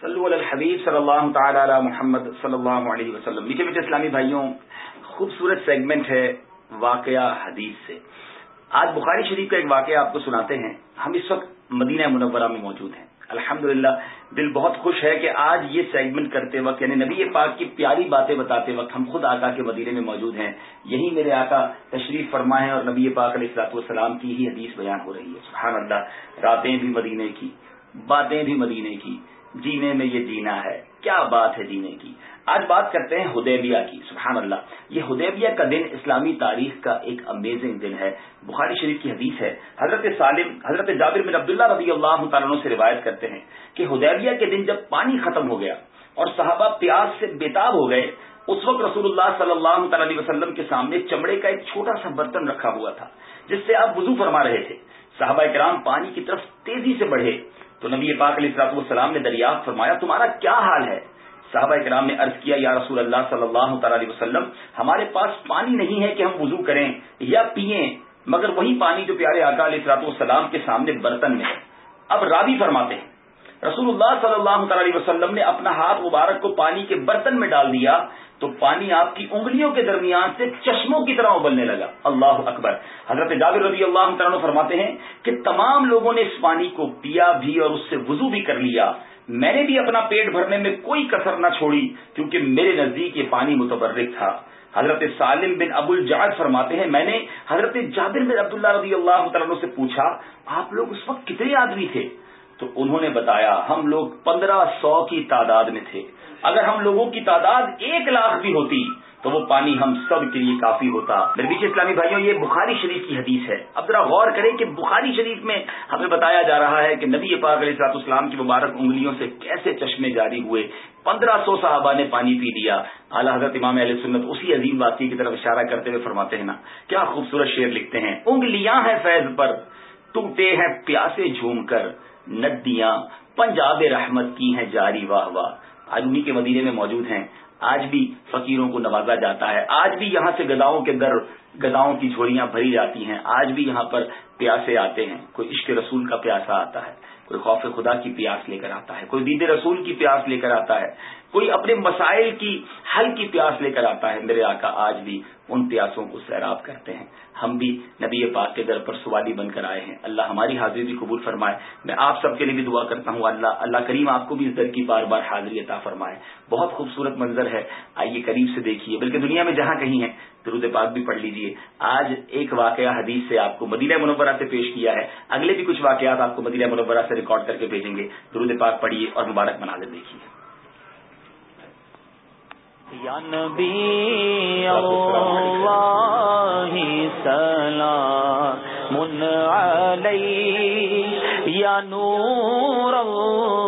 صلو علی الحبیب صلی اللہ تعالی علی محمد صلی اللہ علیہ وسلم۔ میٹھے میٹھے اسلامی بھائیوں، خوبصورت سیگمنٹ ہے واقعہ حدیث سے۔ آج بخاری شریف کا ایک واقعہ آپ کو سناتے ہیں۔ ہم اس وقت مدینہ منورہ میں موجود ہیں۔ الحمد دل بہت خوش ہے کہ آج یہ سیگمنٹ کرتے وقت یعنی نبی پاک کی پیاری باتیں بتاتے وقت ہم خود آقا کے مدینے میں موجود ہیں۔ یہی میرے آقا تشریف فرما ہے اور نبی پاک علیہ السلاط والسلام کی ہی حدیث بیان ہو رہی ہے۔ سبحان اللہ، راتیں بھی مدینے کی۔ باتیں بھی مدینے کی۔ جینے میں یہ جینا ہے۔ کیا بات ہے جینے کی؟ آج بات کرتے ہیں ہدیبیہ کی۔ سبحان اللہ۔ یہ ہدیبیہ کا دن اسلامی تاریخ کا ایک امیزنگ دن ہے۔ بخاری شریف کی حدیث ہے۔ حضرت سالم، حضرت جابر بن عبداللہ رضی اللہ تعالیٰ سے روایت کرتے ہیں کہ ہدیبیہ کے دن جب پانی ختم ہو گیا اور صحابہ پیاس سے بےتاب ہو گئے، اس وقت رسول اللہ صلی اللہ تعالی علیہ وسلم کے سامنے چمڑے کا ایک چھوٹا سا برتن رکھا ہوا تھا، جس سے آپ وضو فرما رہے تھے۔ صحابہ کرام پانی کی طرف تیزی سے بڑھے۔ تو نبی پاک علیہ السلاط والسلام نے دریافت فرمایا، تمہارا کیا حال ہے؟ صحابہ کرام نے عرض کیا، یا رسول اللہ صلی اللہ تعالی علیہ وسلم، ہمارے پاس پانی نہیں ہے کہ ہم وضو کریں یا پیئیں، مگر وہی پانی جو پیارے آقا علیہ السلاط والسلام کے سامنے برتن میں ہے۔ اب رابی فرماتے ہیں رسول اللہ صلی اللہ تعالی علیہ وسلم نے اپنا ہاتھ مبارک کو پانی کے برتن میں ڈال دیا تو پانی آپ کی انگلیوں کے درمیان سے چشموں کی طرح ابلنے لگا۔ اللہ اکبر۔ حضرت جابر رضی اللہ تعالیٰ فرماتے ہیں کہ تمام لوگوں نے اس پانی کو پیا بھی اور اس سے وضو بھی کر لیا۔ میں نے بھی اپنا پیٹ بھرنے میں کوئی کسر نہ چھوڑی کیونکہ میرے نزدیک یہ پانی متبرک تھا۔ حضرت سالم بن ابو الجاد فرماتے ہیں، میں نے حضرت جابر بن عبداللہ رضی اللہ تعالیٰ سے پوچھا، آپ لوگ اس وقت کتنے آدمی تھے؟ تو انہوں نے بتایا، ہم لوگ پندرہ سو کی تعداد میں تھے۔ اگر ہم لوگوں کی تعداد ایک لاکھ بھی ہوتی تو وہ پانی ہم سب کے لیے کافی ہوتا۔ میرے بیچ اسلامی بھائیوں، یہ بخاری شریف کی حدیث ہے۔ اب ذرا غور کریں کہ بخاری شریف میں ہمیں بتایا جا رہا ہے کہ نبی پاک علیہ السلاط اسلام کی مبارک انگلیوں سے کیسے چشمے جاری ہوئے۔ پندرہ سو صحابہ نے پانی پی دیا اعلیٰ حضرت امام علیہ سنت اسی عظیم واقعی کی طرف اشارہ کرتے ہوئے فرماتے ہیں نا، کیا خوبصورت شعر لکھتے ہیں، انگلیاں ہیں فیض پر، ٹوٹے ہیں پیاسے جھوم کر۔ ندیاں، پنجاب رحمت کی ہیں جاری واہ واہ۔ آج انہیں کے مدینے میں موجود ہیں۔ آج بھی فقیروں کو نوازا جاتا ہے۔ آج بھی یہاں سے گداؤں کے در، گداؤں کی جھوڑیاں بھری جاتی ہیں۔ آج بھی یہاں پر پیاسے آتے ہیں۔ کوئی عشق رسول کا پیاسا آتا ہے۔ کوئی خوف خدا کی پیاس لے کر آتا ہے۔ کوئی دید رسول کی پیاس لے کر آتا ہے۔ کوئی اپنے مسائل کی حل کی پیاس لے کر آتا ہے۔ میرے آقا آج بھی ان پیاسوں کو سیراب کرتے ہیں۔ ہم بھی نبی پاک کے در پر سوالی بن کر آئے ہیں۔ اللہ ہماری حاضری بھی قبول فرمائے۔ میں آپ سب کے لیے بھی دعا کرتا ہوں۔ اللہ اللہ کریم آپ کو بھی اس در کی بار بار حاضری عطا فرمائے۔ بہت خوبصورت منظر ہے۔ آئیے قریب سے دیکھیے۔ بلکہ دنیا میں جہاں کہیں ہیں، درود پاک بھی پڑھ لیجیے۔ آج ایک واقعہ حدیث سے آپ کو مدینہ منورہ سے پیش کیا ہے۔ اگلے بھی کچھ واقعات آپ کو مدینہ منورہ سے ریکارڈ کر کے بھیجیں گے۔ درود پاک پڑھیے اور مبارک مناظر دیکھیے۔ یا نبی اللہ سلام علی یا نور اللہ